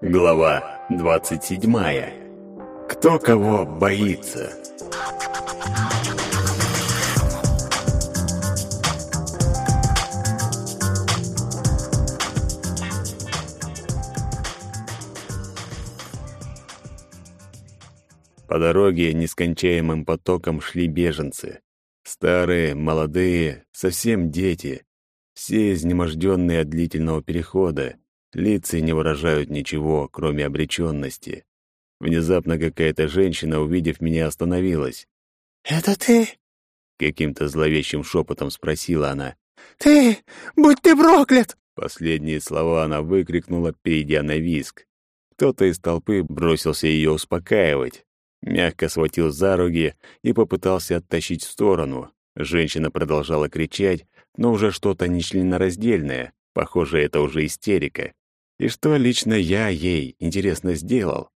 Глава 27. Кто кого боится? По дороге нескончаемым потоком шли беженцы. Старые, молодые, совсем дети. Все изнеможденные от длительного перехода. Лица не выражают ничего, кроме обреченности. Внезапно какая-то женщина, увидев меня, остановилась. «Это ты?» — каким-то зловещим шепотом спросила она. «Ты! Будь ты проклят!» Последние слова она выкрикнула, перейдя на виск. Кто-то из толпы бросился ее успокаивать. Мягко схватил за руки и попытался оттащить в сторону. Женщина продолжала кричать, но уже что-то нечленораздельное. Похоже, это уже истерика. И что лично я ей, интересно, сделал?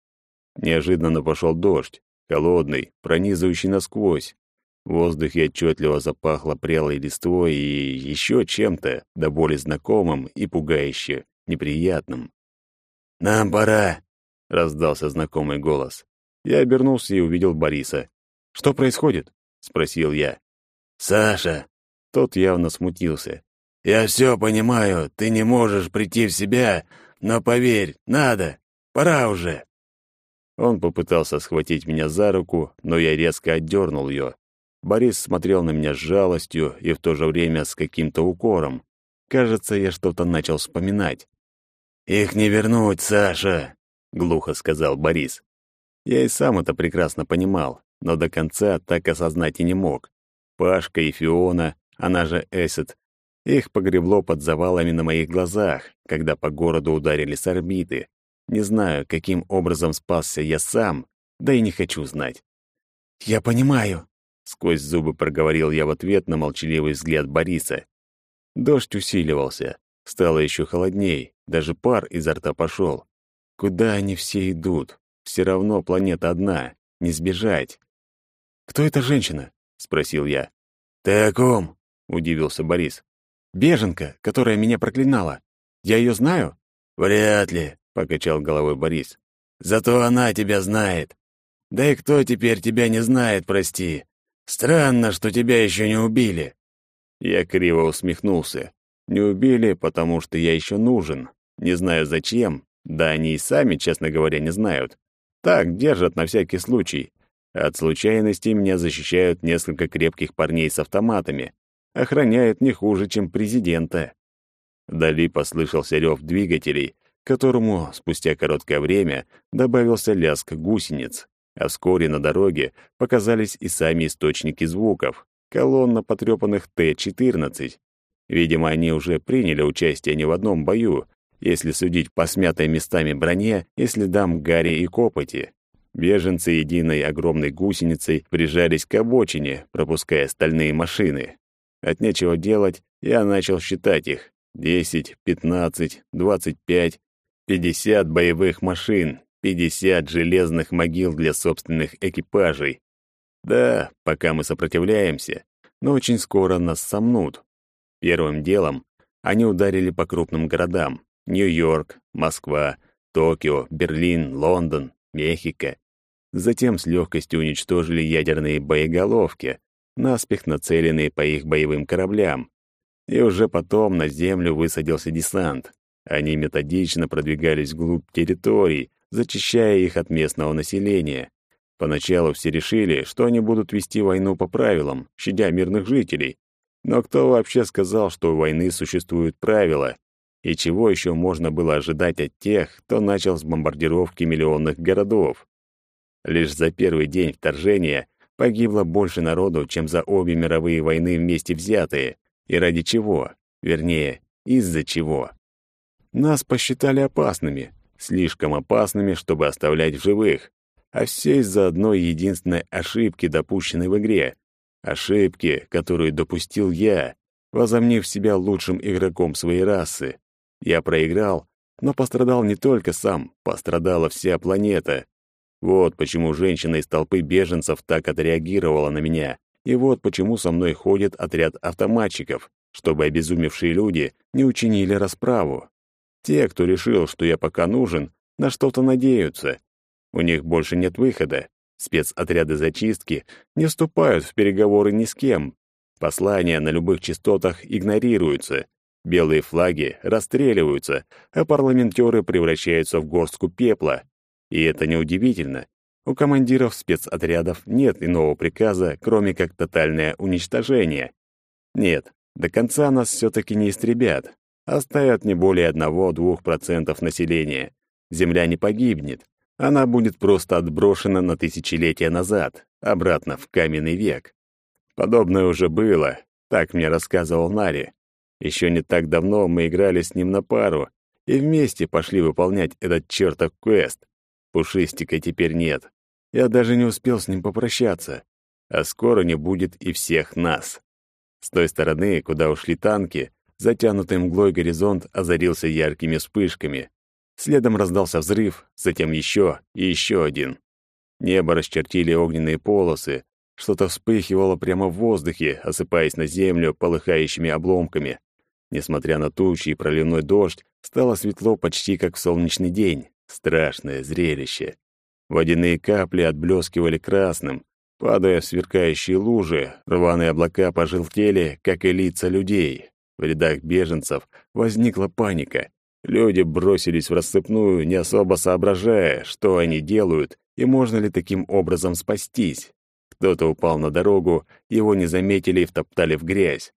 Неожиданно пошел дождь, холодный, пронизывающий насквозь. В воздухе отчетливо запахло прелой листвой и еще чем-то, до боли знакомым и пугающе неприятным. «Нам пора!» — раздался знакомый голос. Я обернулся и увидел Бориса. «Что происходит?» — спросил я. «Саша!» Тот явно смутился. «Я все понимаю, ты не можешь прийти в себя, но поверь, надо. Пора уже. Он попытался схватить меня за руку, но я резко отдернул ее. Борис смотрел на меня с жалостью и в то же время с каким-то укором. Кажется, я что-то начал вспоминать. «Их не вернуть, Саша», — глухо сказал Борис. Я и сам это прекрасно понимал, но до конца так осознать и не мог. Пашка и Фиона, она же Эсет, их погребло под завалами на моих глазах, когда по городу ударили с орбиты. Не знаю, каким образом спасся я сам, да и не хочу знать. «Я понимаю», — сквозь зубы проговорил я в ответ на молчаливый взгляд Бориса. Дождь усиливался, стало еще холодней, даже пар изо рта пошел. Куда они все идут? Все равно планета одна, не сбежать. «Кто эта женщина?» — спросил я. «Ты о ком?» — удивился Борис. Беженка, которая меня проклинала. Я ее знаю? Вряд ли, покачал головой Борис. Зато она тебя знает. Да и кто теперь тебя не знает, прости. Странно, что тебя еще не убили. Я криво усмехнулся. Не убили, потому что я еще нужен. Не знаю зачем. Да они и сами, честно говоря, не знают. Так держат на всякий случай. От случайностей меня защищают несколько крепких парней с автоматами охраняет не хуже, чем президента. Вдали послышался рев двигателей, к которому спустя короткое время добавился лязг гусениц, а вскоре на дороге показались и сами источники звуков, колонна потрепанных Т-14. Видимо, они уже приняли участие не в одном бою, если судить по смятой местами броне и следам гари и копоти. Беженцы единой огромной гусеницей прижались к обочине, пропуская стальные машины. От нечего делать, я начал считать их. Десять, пятнадцать, двадцать пять, пятьдесят боевых машин, пятьдесят железных могил для собственных экипажей. Да, пока мы сопротивляемся, но очень скоро нас сомнут. Первым делом они ударили по крупным городам. Нью-Йорк, Москва, Токио, Берлин, Лондон, Мехико. Затем с легкостью уничтожили ядерные боеголовки, наспех нацеленные по их боевым кораблям. И уже потом на землю высадился десант. Они методично продвигались вглубь территорий, зачищая их от местного населения. Поначалу все решили, что они будут вести войну по правилам, щадя мирных жителей. Но кто вообще сказал, что у войны существуют правила? И чего еще можно было ожидать от тех, кто начал с бомбардировки миллионных городов? Лишь за первый день вторжения Погибло больше народу, чем за обе мировые войны вместе взятые. И ради чего? Вернее, из-за чего? Нас посчитали опасными, слишком опасными, чтобы оставлять в живых. А все из-за одной единственной ошибки, допущенной в игре. Ошибки, которую допустил я, возомнив себя лучшим игроком своей расы. Я проиграл, но пострадал не только сам, пострадала вся планета. Вот почему женщина из толпы беженцев так отреагировала на меня. И вот почему со мной ходит отряд автоматчиков, чтобы обезумевшие люди не учинили расправу. Те, кто решил, что я пока нужен, на что-то надеются. У них больше нет выхода. Спецотряды зачистки не вступают в переговоры ни с кем. Послания на любых частотах игнорируются. Белые флаги расстреливаются, а парламентеры превращаются в горстку пепла. И это неудивительно. У командиров спецотрядов нет иного приказа, кроме как тотальное уничтожение. Нет, до конца нас все-таки не истребят. Оставят не более 1-2% населения. Земля не погибнет. Она будет просто отброшена на тысячелетия назад, обратно в каменный век. Подобное уже было, так мне рассказывал Нари. Еще не так давно мы играли с ним на пару и вместе пошли выполнять этот чертов квест. Пушистика теперь нет. Я даже не успел с ним попрощаться. А скоро не будет и всех нас. С той стороны, куда ушли танки, затянутый мглой горизонт озарился яркими вспышками. Следом раздался взрыв, затем еще и еще один. Небо расчертили огненные полосы, что-то вспыхивало прямо в воздухе, осыпаясь на землю полыхающими обломками. Несмотря на тучи и проливной дождь, стало светло почти как в солнечный день. Страшное зрелище. Водяные капли отблескивали красным, падая в сверкающие лужи, рваные облака пожелтели, как и лица людей. В рядах беженцев возникла паника. Люди бросились в рассыпную, не особо соображая, что они делают и можно ли таким образом спастись. Кто-то упал на дорогу, его не заметили и втоптали в грязь.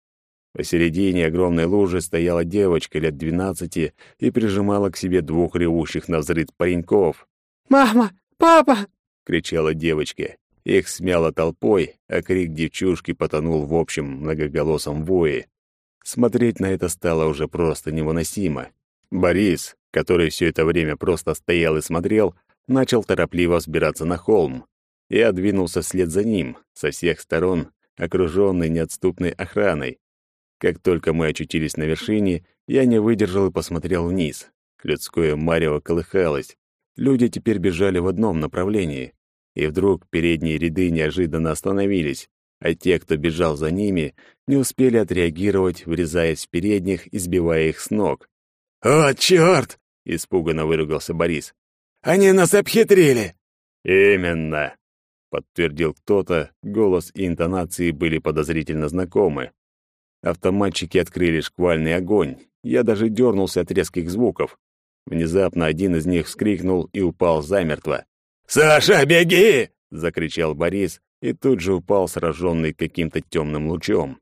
Посередине огромной лужи стояла девочка лет двенадцати и прижимала к себе двух ревущих на взрыв пареньков. «Мама! Папа!» — кричала девочка. Их смяло толпой, а крик девчушки потонул в общем многоголосом вое. Смотреть на это стало уже просто невыносимо. Борис, который все это время просто стоял и смотрел, начал торопливо взбираться на холм. Я двинулся вслед за ним, со всех сторон, окруженный неотступной охраной. Как только мы очутились на вершине, я не выдержал и посмотрел вниз. Людское марево колыхалось. Люди теперь бежали в одном направлении. И вдруг передние ряды неожиданно остановились, а те, кто бежал за ними, не успели отреагировать, врезаясь в передних и сбивая их с ног. «О, черт!» — испуганно выругался Борис. «Они нас обхитрили!» «Именно!» подтвердил кто-то, голос и интонации были подозрительно знакомы. Автоматчики открыли шквальный огонь. Я даже дернулся от резких звуков. Внезапно один из них вскрикнул и упал замертво. «Саша, беги!» — закричал Борис и тут же упал, сраженный каким-то темным лучом.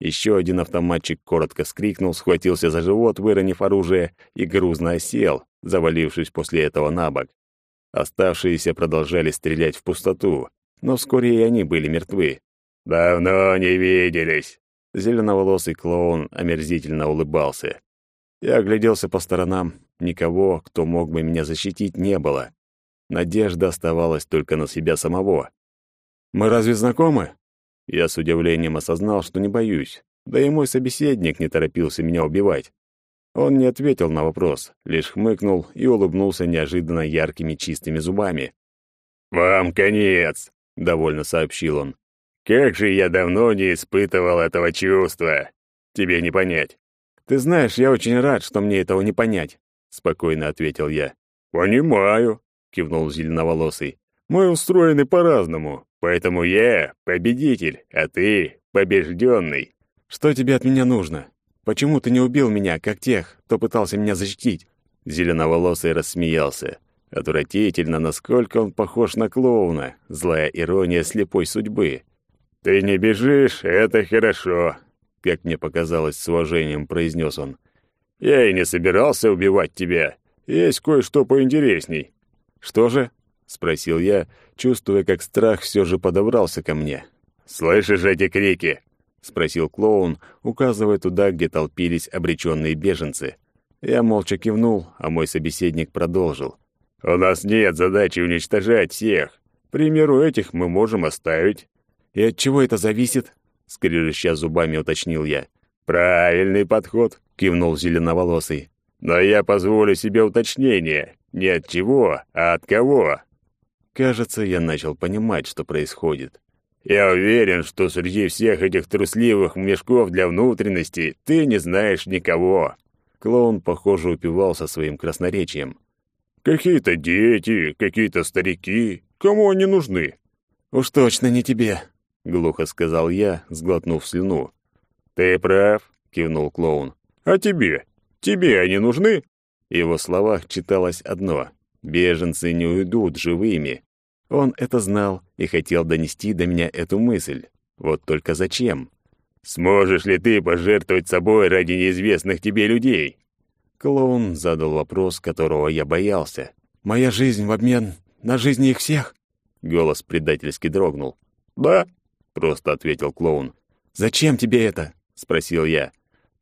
Еще один автоматчик коротко скрикнул, схватился за живот, выронив оружие, и грузно осел, завалившись после этого на бок. Оставшиеся продолжали стрелять в пустоту, но вскоре и они были мертвы. «Давно не виделись!» Зеленоволосый клоун омерзительно улыбался. Я огляделся по сторонам. Никого, кто мог бы меня защитить, не было. Надежда оставалась только на себя самого. «Мы разве знакомы?» Я с удивлением осознал, что не боюсь. Да и мой собеседник не торопился меня убивать. Он не ответил на вопрос, лишь хмыкнул и улыбнулся неожиданно яркими чистыми зубами. «Вам конец!» — довольно сообщил он. «Как же я давно не испытывал этого чувства! Тебе не понять!» «Ты знаешь, я очень рад, что мне этого не понять», — спокойно ответил я. «Понимаю», — кивнул зеленоволосый. «Мы устроены по-разному, поэтому я победитель, а ты побежденный». «Что тебе от меня нужно?» Почему ты не убил меня, как тех, кто пытался меня защитить?» Зеленоволосый рассмеялся. Отвратительно, насколько он похож на клоуна. Злая ирония слепой судьбы. «Ты не бежишь, это хорошо», — как мне показалось с уважением произнес он. «Я и не собирался убивать тебя. Есть кое-что поинтересней». «Что же?» — спросил я, чувствуя, как страх все же подобрался ко мне. «Слышишь эти крики? — спросил клоун, указывая туда, где толпились обреченные беженцы. Я молча кивнул, а мой собеседник продолжил. «У нас нет задачи уничтожать всех. К примеру, этих мы можем оставить». «И от чего это зависит?» — скрежеща зубами уточнил я. «Правильный подход», — кивнул зеленоволосый. «Но я позволю себе уточнение. Не от чего, а от кого». Кажется, я начал понимать, что происходит. Я уверен, что среди всех этих трусливых мешков для внутренности ты не знаешь никого». Клоун, похоже, упивался своим красноречием. Какие-то дети, какие-то старики. Кому они нужны? Уж точно не тебе, глухо сказал я, сглотнув слюну. Ты прав, кивнул клоун. А тебе? Тебе они нужны? В его словах читалось одно: беженцы не уйдут живыми. Он это знал и хотел донести до меня эту мысль. Вот только зачем? Сможешь ли ты пожертвовать собой ради неизвестных тебе людей? Клоун задал вопрос, которого я боялся. Моя жизнь в обмен на жизни их всех? Голос предательски дрогнул. Да, просто ответил клоун. Зачем тебе это? спросил я.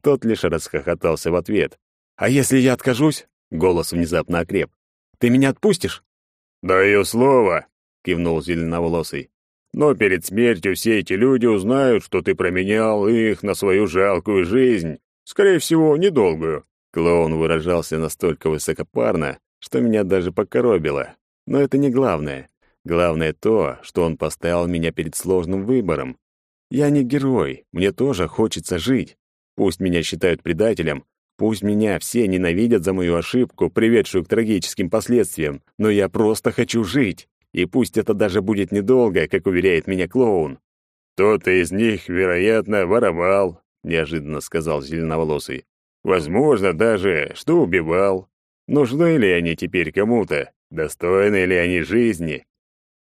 Тот лишь расхохотался в ответ. А если я откажусь? Голос внезапно окреп. Ты меня отпустишь? Даю слово, кивнул зеленоволосый. Но перед смертью все эти люди узнают, что ты променял их на свою жалкую жизнь, скорее всего, недолгую. Клоун выражался настолько высокопарно, что меня даже покоробило. Но это не главное. Главное то, что он поставил меня перед сложным выбором. Я не герой, мне тоже хочется жить. Пусть меня считают предателем, пусть меня все ненавидят за мою ошибку, приведшую к трагическим последствиям, но я просто хочу жить. И пусть это даже будет недолго, как уверяет меня клоун. «Кто-то из них, вероятно, воровал», — неожиданно сказал зеленоволосый. «Возможно даже, что убивал. Нужны ли они теперь кому-то? Достойны ли они жизни?»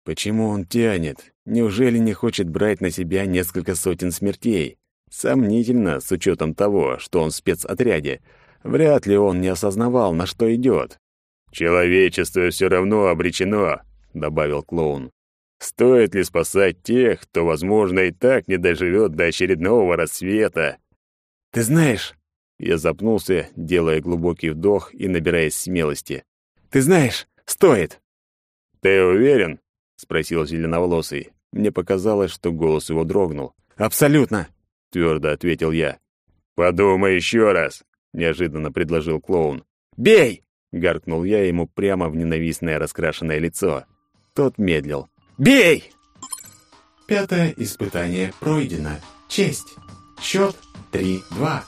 Почему он тянет? Неужели не хочет брать на себя несколько сотен смертей? Сомнительно, с учетом того, что он в спецотряде. Вряд ли он не осознавал, на что идет. «Человечество все равно обречено», добавил клоун. Стоит ли спасать тех, кто, возможно, и так не доживет до очередного рассвета? Ты знаешь, я запнулся, делая глубокий вдох и набираясь смелости. Ты знаешь, стоит. Ты уверен? Спросил зеленоволосый. Мне показалось, что голос его дрогнул. Абсолютно, твердо ответил я. Подумай еще раз, неожиданно предложил клоун. Бей! гаркнул я ему прямо в ненавистное раскрашенное лицо. Тот медлил. «Бей!» Пятое испытание пройдено. Честь. Счет 3-2.